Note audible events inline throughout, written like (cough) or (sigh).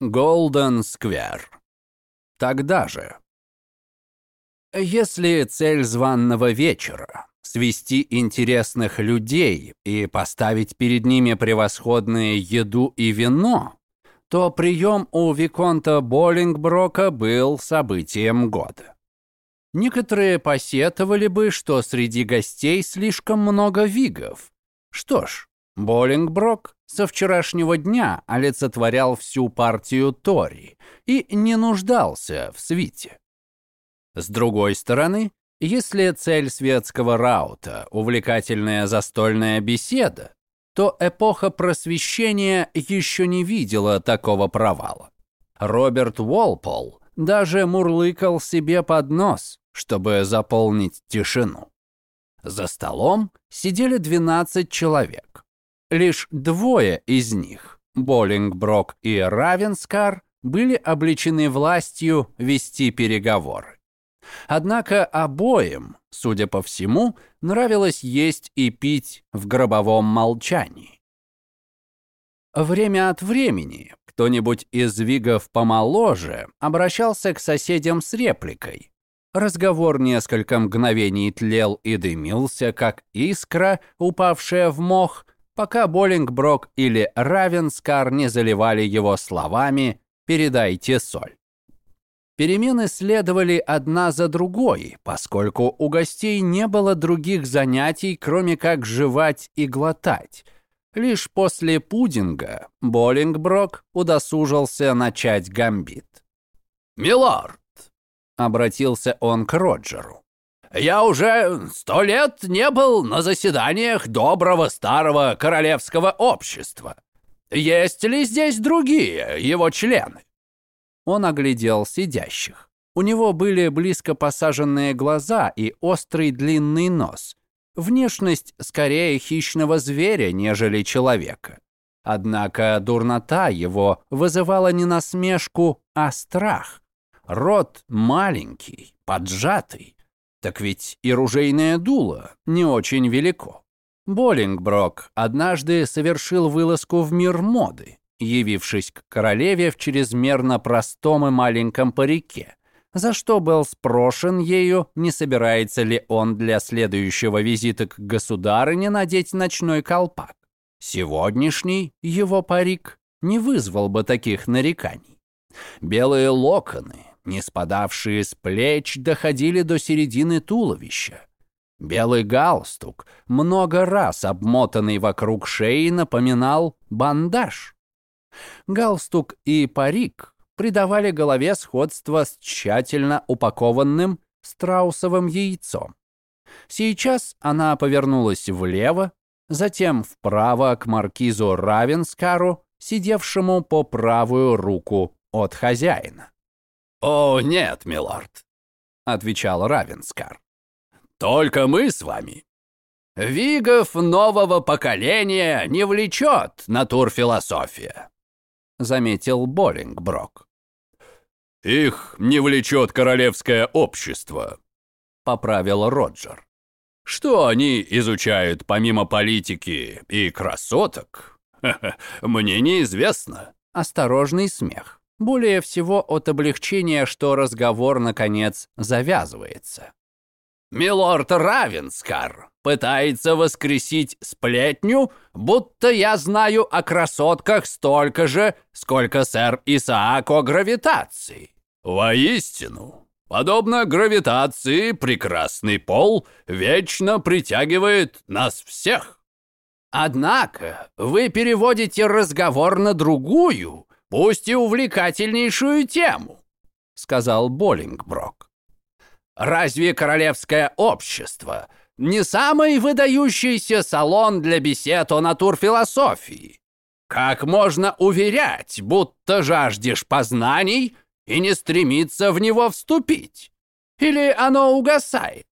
Голден Сквер. Тогда же. Если цель званного вечера – свести интересных людей и поставить перед ними превосходные еду и вино, то прием у Виконта Боллингброка был событием года. Некоторые посетовали бы, что среди гостей слишком много вигов. Что ж, Боллингброк со вчерашнего дня олицетворял всю партию Тори и не нуждался в свите. С другой стороны, если цель светского раута – увлекательная застольная беседа, то эпоха просвещения еще не видела такого провала. Роберт Уолпол даже мурлыкал себе под нос, чтобы заполнить тишину. За столом сидели 12 человек. Лишь двое из них, Боллингброк и Равенскар, были обличены властью вести переговоры. Однако обоим, судя по всему, нравилось есть и пить в гробовом молчании. Время от времени кто-нибудь из вигов помоложе обращался к соседям с репликой. Разговор несколько мгновений тлел и дымился, как искра, упавшая в мох, пока Боллингброк или Равенскар не заливали его словами «передайте соль». Перемены следовали одна за другой, поскольку у гостей не было других занятий, кроме как жевать и глотать. Лишь после пудинга Боллингброк удосужился начать гамбит. «Милорд!» — обратился он к Роджеру. Я уже сто лет не был на заседаниях доброго старого королевского общества. Есть ли здесь другие его члены?» Он оглядел сидящих. У него были близко посаженные глаза и острый длинный нос. Внешность скорее хищного зверя, нежели человека. Однако дурнота его вызывала не насмешку, а страх. Рот маленький, поджатый. Так ведь и ружейное дуло не очень велико. Боллингброк однажды совершил вылазку в мир моды, явившись к королеве в чрезмерно простом и маленьком парике, за что был спрошен ею, не собирается ли он для следующего визита к государыне надеть ночной колпак. Сегодняшний его парик не вызвал бы таких нареканий. Белые локоны, не спадавшие с плеч, доходили до середины туловища. Белый галстук, много раз обмотанный вокруг шеи, напоминал бандаж. Галстук и парик придавали голове сходство с тщательно упакованным страусовым яйцом. Сейчас она повернулась влево, затем вправо к маркизу Равенскару, сидевшему по правую руку от хозяина. «О, нет, милорд», — отвечал Равенскар. «Только мы с вами. Вигов нового поколения не влечет натурфилософия», — заметил Боллингброк. «Их не влечет королевское общество», — поправил Роджер. «Что они изучают помимо политики и красоток? (laughs) Мне неизвестно». Осторожный смех. Более всего от облегчения, что разговор, наконец, завязывается. «Милорд Равенскар пытается воскресить сплетню, будто я знаю о красотках столько же, сколько сэр Исаак о гравитации. Воистину, подобно гравитации, прекрасный пол вечно притягивает нас всех. Однако вы переводите разговор на другую, пусть и увлекательнейшую тему», — сказал Боллингброк. «Разве королевское общество не самый выдающийся салон для бесед о натурфилософии? Как можно уверять, будто жаждешь познаний и не стремиться в него вступить? Или оно угасает?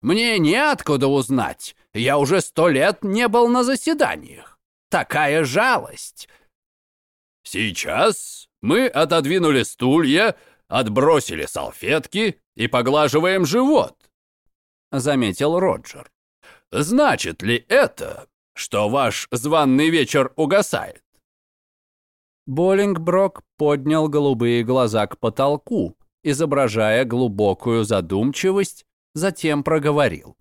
Мне неоткуда узнать, я уже сто лет не был на заседаниях. Такая жалость, Сейчас мы отодвинули стулья, отбросили салфетки и поглаживаем живот, заметил Роджер. Значит ли это, что ваш званный вечер угасает? Боллингброк поднял голубые глаза к потолку, изображая глубокую задумчивость, затем проговорил.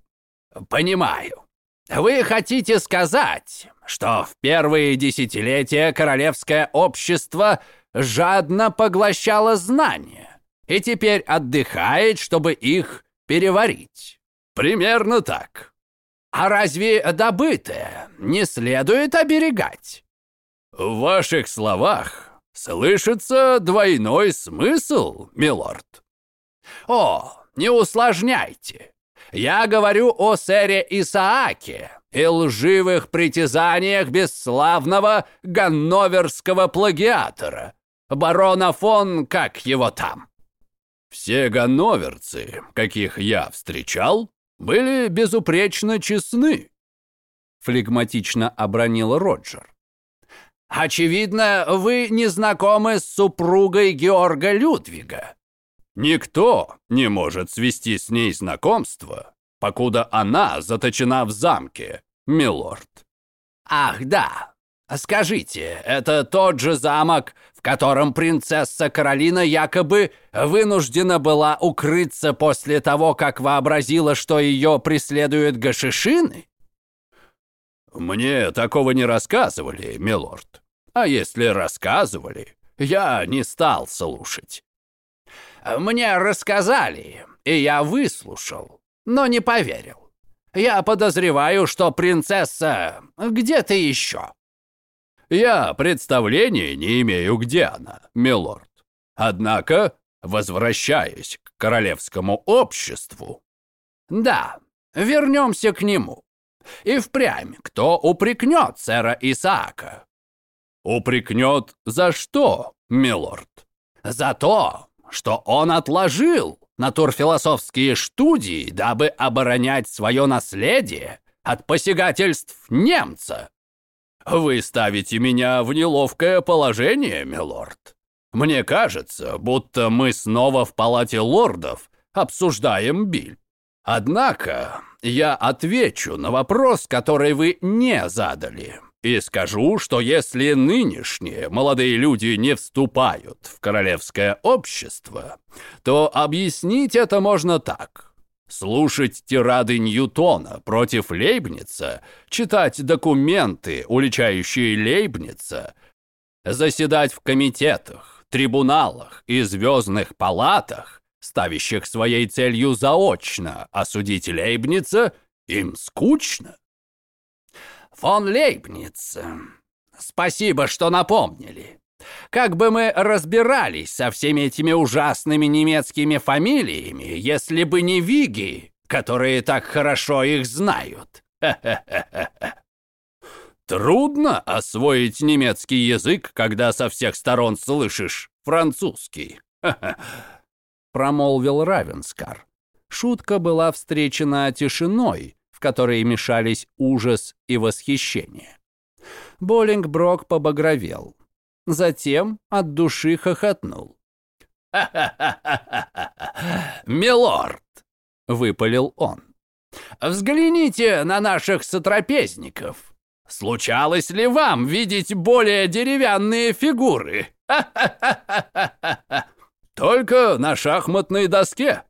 «Понимаю. Вы хотите сказать, что в первые десятилетия королевское общество жадно поглощало знания и теперь отдыхает, чтобы их переварить? Примерно так. А разве добытое не следует оберегать? В ваших словах слышится двойной смысл, милорд. О, не усложняйте. Я говорю о сэре Исааке и лживых притязаниях бесславного ганноверского плагиатора, барона фон, как его там. Все ганноверцы, каких я встречал, были безупречно честны, флегматично обронил Роджер. Очевидно, вы не знакомы с супругой Георга Людвига. Никто не может свести с ней знакомство, покуда она заточена в замке, милорд. Ах, да. Скажите, это тот же замок, в котором принцесса Каролина якобы вынуждена была укрыться после того, как вообразила, что ее преследуют гашишины? Мне такого не рассказывали, милорд. А если рассказывали, я не стал слушать. Мне рассказали, и я выслушал, но не поверил. Я подозреваю, что принцесса где-то еще. Я представления не имею, где она, милорд. Однако, возвращаясь к королевскому обществу... Да, вернемся к нему. И впрямь, кто упрекнет сэра Исаака? Упрекнет за что, милорд? За то, что он отложил натурфилософские студии, дабы оборонять свое наследие от посягательств немца. Вы ставите меня в неловкое положение, милорд. Мне кажется, будто мы снова в палате лордов обсуждаем биль. Однако я отвечу на вопрос, который вы не задали. И скажу, что если нынешние молодые люди не вступают в королевское общество, то объяснить это можно так. Слушать тирады Ньютона против Лейбница, читать документы, уличающие Лейбница, заседать в комитетах, трибуналах и звездных палатах, ставящих своей целью заочно осудить Лейбница, им скучно. Фон Лейбниц, спасибо, что напомнили. Как бы мы разбирались со всеми этими ужасными немецкими фамилиями, если бы не Виги, которые так хорошо их знают? (laughs) Трудно освоить немецкий язык, когда со всех сторон слышишь французский. (laughs) Промолвил Равенскар. Шутка была встречена тишиной, в которой мешались ужас и восхищение. Боллингброк побагровел. Затем от души хохотнул. «Милорд!» — выпалил он. «Взгляните на наших сотрапезников. Случалось ли вам видеть более деревянные фигуры? Только на шахматной доске.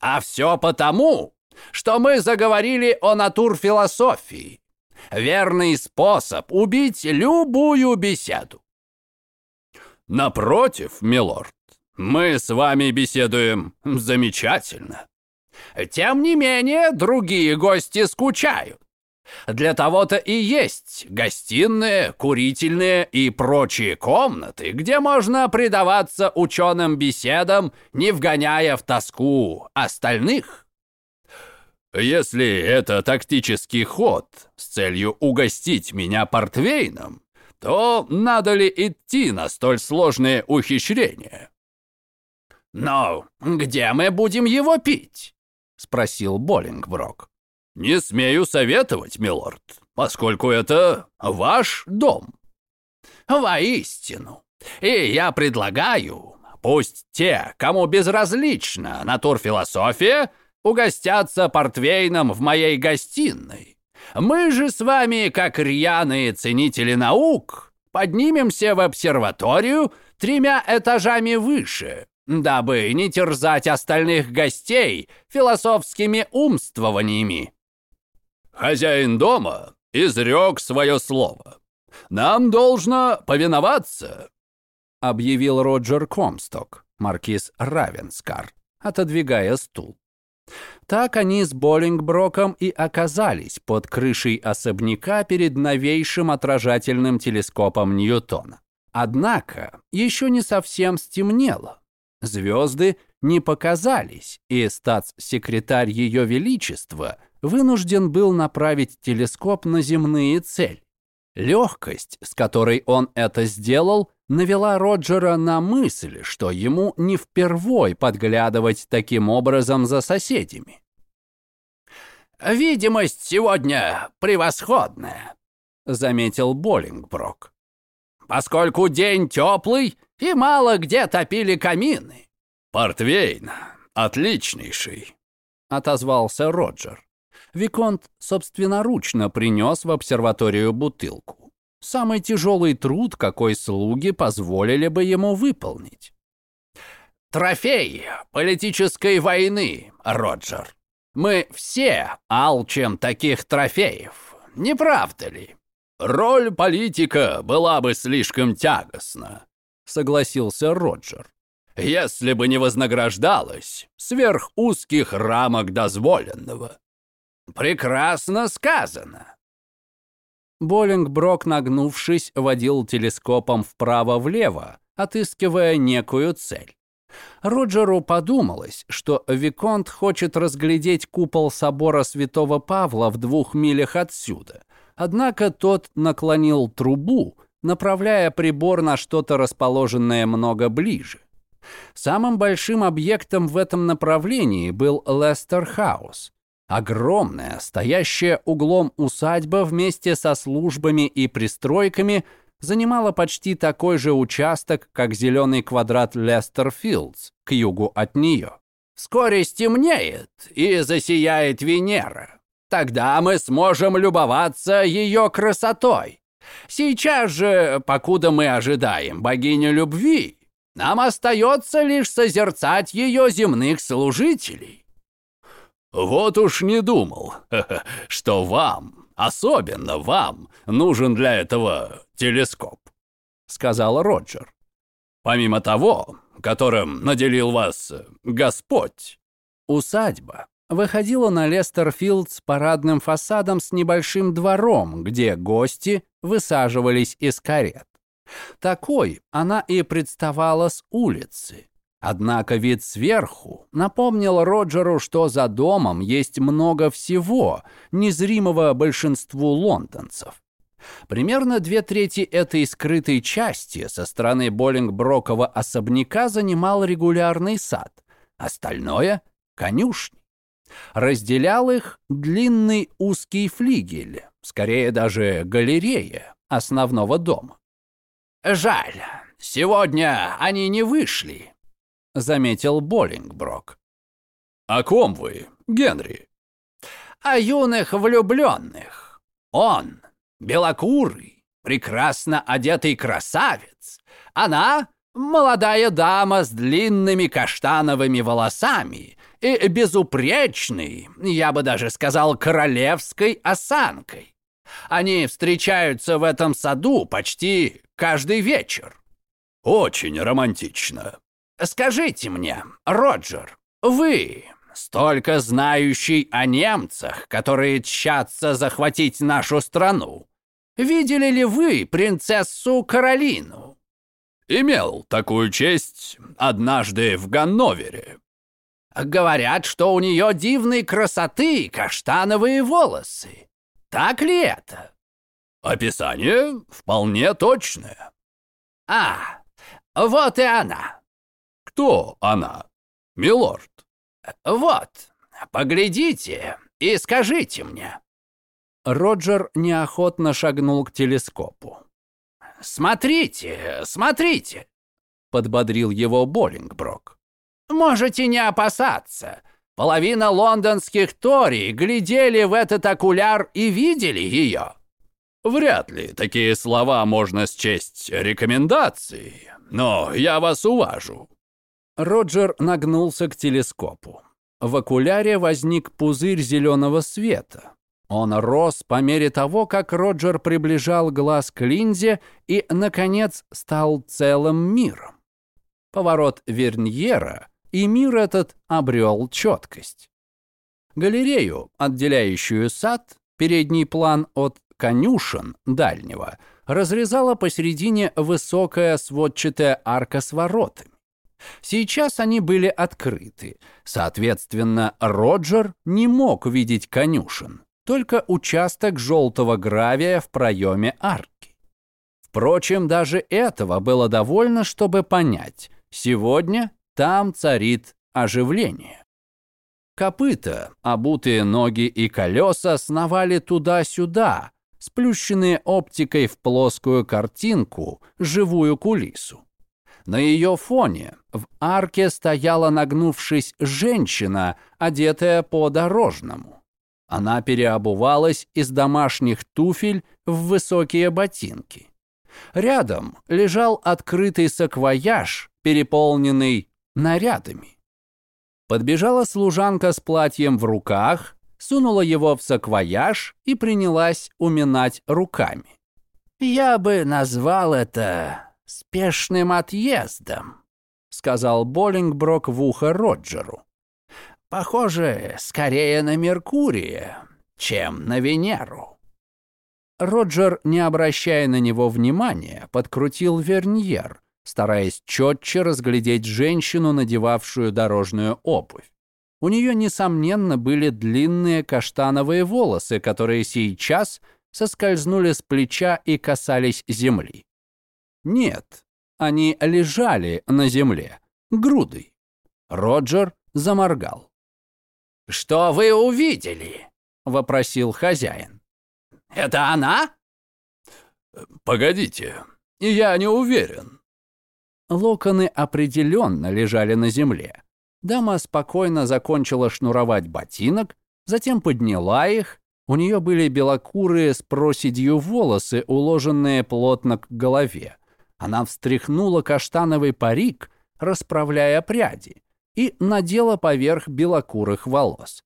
А все потому, что мы заговорили о натурфилософии. Верный способ убить любую беседу. Напротив, милорд, мы с вами беседуем замечательно. Тем не менее, другие гости скучают. Для того-то и есть гостиные, курительные и прочие комнаты, где можно предаваться ученым беседам, не вгоняя в тоску остальных. Если это тактический ход с целью угостить меня портвейном, то надо ли идти на столь сложные ухищрения? «Но где мы будем его пить?» — спросил Боллингброк. «Не смею советовать, милорд, поскольку это ваш дом». «Воистину. И я предлагаю, пусть те, кому безразлична натурфилософия, угостятся портвейном в моей гостиной. Мы же с вами, как рьяные ценители наук, поднимемся в обсерваторию тремя этажами выше, дабы не терзать остальных гостей философскими умствованиями». «Хозяин дома изрек свое слово. Нам должно повиноваться», — объявил Роджер Комсток, маркиз Равенскар, отодвигая стул. Так они с Боллингброком и оказались под крышей особняка перед новейшим отражательным телескопом Ньютона. Однако еще не совсем стемнело. Звезды не показались, и статс-секретарь Ее Величества вынужден был направить телескоп на земные цели. Легкость, с которой он это сделал, навела Роджера на мысль, что ему не впервой подглядывать таким образом за соседями. «Видимость сегодня превосходная», — заметил Боллингброк. «Поскольку день теплый и мало где топили камины». «Портвейн отличнейший», — отозвался Роджер. Виконт собственноручно принес в обсерваторию бутылку. Самый тяжелый труд, какой слуги позволили бы ему выполнить. «Трофей политической войны, Роджер. Мы все алчем таких трофеев, не правда ли?» «Роль политика была бы слишком тягостна», — согласился Роджер. «Если бы не вознаграждалось сверх узких рамок дозволенного. Прекрасно сказано. Боллингброк, нагнувшись, водил телескопом вправо-влево, отыскивая некую цель. Роджеру подумалось, что Виконт хочет разглядеть купол собора Святого Павла в двух милях отсюда. Однако тот наклонил трубу, направляя прибор на что-то расположенное много ближе. Самым большим объектом в этом направлении был Лестер Хаус, Огромная, стоящая углом усадьба вместе со службами и пристройками занимала почти такой же участок, как зеленый квадрат Лестерфилдс к югу от нее. «Вскоре стемнеет и засияет Венера. Тогда мы сможем любоваться ее красотой. Сейчас же, покуда мы ожидаем богиню любви, нам остается лишь созерцать ее земных служителей. «Вот уж не думал, (laughs) что вам, особенно вам, нужен для этого телескоп», — сказал Роджер. «Помимо того, которым наделил вас Господь». Усадьба выходила на Лестерфилд с парадным фасадом с небольшим двором, где гости высаживались из карет. Такой она и представала с улицы. Однако вид сверху напомнил Роджеру, что за домом есть много всего, незримого большинству лондонцев. Примерно две трети этой скрытой части со стороны Боллингброкова особняка занимал регулярный сад, остальное — конюшни. Разделял их длинный узкий флигель, скорее даже галерея основного дома. «Жаль, сегодня они не вышли», заметил Боллингброк. «О ком вы, Генри?» «О юных влюбленных. Он, белокурый, прекрасно одетый красавец. Она, молодая дама с длинными каштановыми волосами и безупречной, я бы даже сказал, королевской осанкой. Они встречаются в этом саду почти каждый вечер». «Очень романтично», Скажите мне, Роджер, вы, столько знающий о немцах, которые тщатся захватить нашу страну, видели ли вы принцессу Каролину? Имел такую честь однажды в Ганновере. Говорят, что у нее дивной красоты каштановые волосы. Так ли это? Описание вполне точное. А, вот и она. «Кто она, милорд?» «Вот, поглядите и скажите мне». Роджер неохотно шагнул к телескопу. «Смотрите, смотрите!» — подбодрил его Боллингброк. «Можете не опасаться. Половина лондонских тори глядели в этот окуляр и видели ее». Вряд ли такие слова можно счесть рекомендацией, но я вас уважу». Роджер нагнулся к телескопу. В окуляре возник пузырь зеленого света. Он рос по мере того, как Роджер приближал глаз к линзе и, наконец, стал целым миром. Поворот Верньера, и мир этот обрел четкость. Галерею, отделяющую сад, передний план от конюшен дальнего, разрезала посередине высокая сводчатая арка с воротами. Сейчас они были открыты. Соответственно, Роджер не мог видеть конюшен, только участок желтого гравия в проеме арки. Впрочем, даже этого было довольно, чтобы понять, сегодня там царит оживление. Копыта, обутые ноги и колеса сновали туда-сюда, сплющенные оптикой в плоскую картинку, живую кулису. На ее фоне в арке стояла, нагнувшись, женщина, одетая по-дорожному. Она переобувалась из домашних туфель в высокие ботинки. Рядом лежал открытый саквояж, переполненный нарядами. Подбежала служанка с платьем в руках, сунула его в саквояж и принялась уминать руками. «Я бы назвал это спешным отъездом», — сказал Боллингброк в ухо Роджеру. «Похоже, скорее на Меркурия, чем на Венеру». Роджер, не обращая на него внимания, подкрутил верньер, стараясь четче разглядеть женщину, надевавшую дорожную обувь. У нее, несомненно, были длинные каштановые волосы, которые сейчас соскользнули с плеча и касались земли. Нет, они лежали на земле, грудой. Роджер заморгал. «Что вы увидели?» — вопросил хозяин. «Это она?» «Погодите, я не уверен». Локоны определенно лежали на земле. Дама спокойно закончила шнуровать ботинок, затем подняла их. У нее были белокурые с проседью волосы, уложенные плотно к голове. Она встряхнула каштановый парик, расправляя пряди, и надела поверх белокурых волос.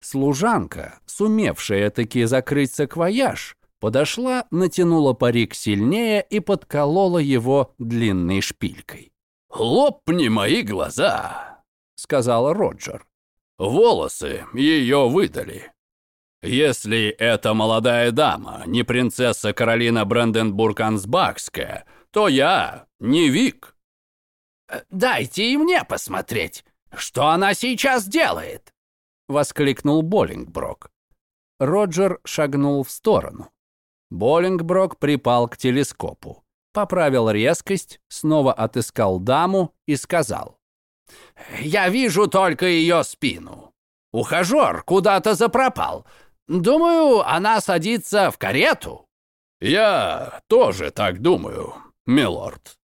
Служанка, сумевшая таки закрыть саквояж, подошла, натянула парик сильнее и подколола его длинной шпилькой. «Лопни мои глаза!» — сказал Роджер. «Волосы ее выдали. Если эта молодая дама не принцесса Каролина Бранденбург-Ансбахская, то я не Вик. Э, «Дайте и мне посмотреть, что она сейчас делает!» — воскликнул Боллингброк. Роджер шагнул в сторону. Боллингброк припал к телескопу, поправил резкость, снова отыскал даму и сказал. «Я вижу только ее спину. Ухажер куда-то запропал. Думаю, она садится в карету». «Я тоже так думаю», милорд»,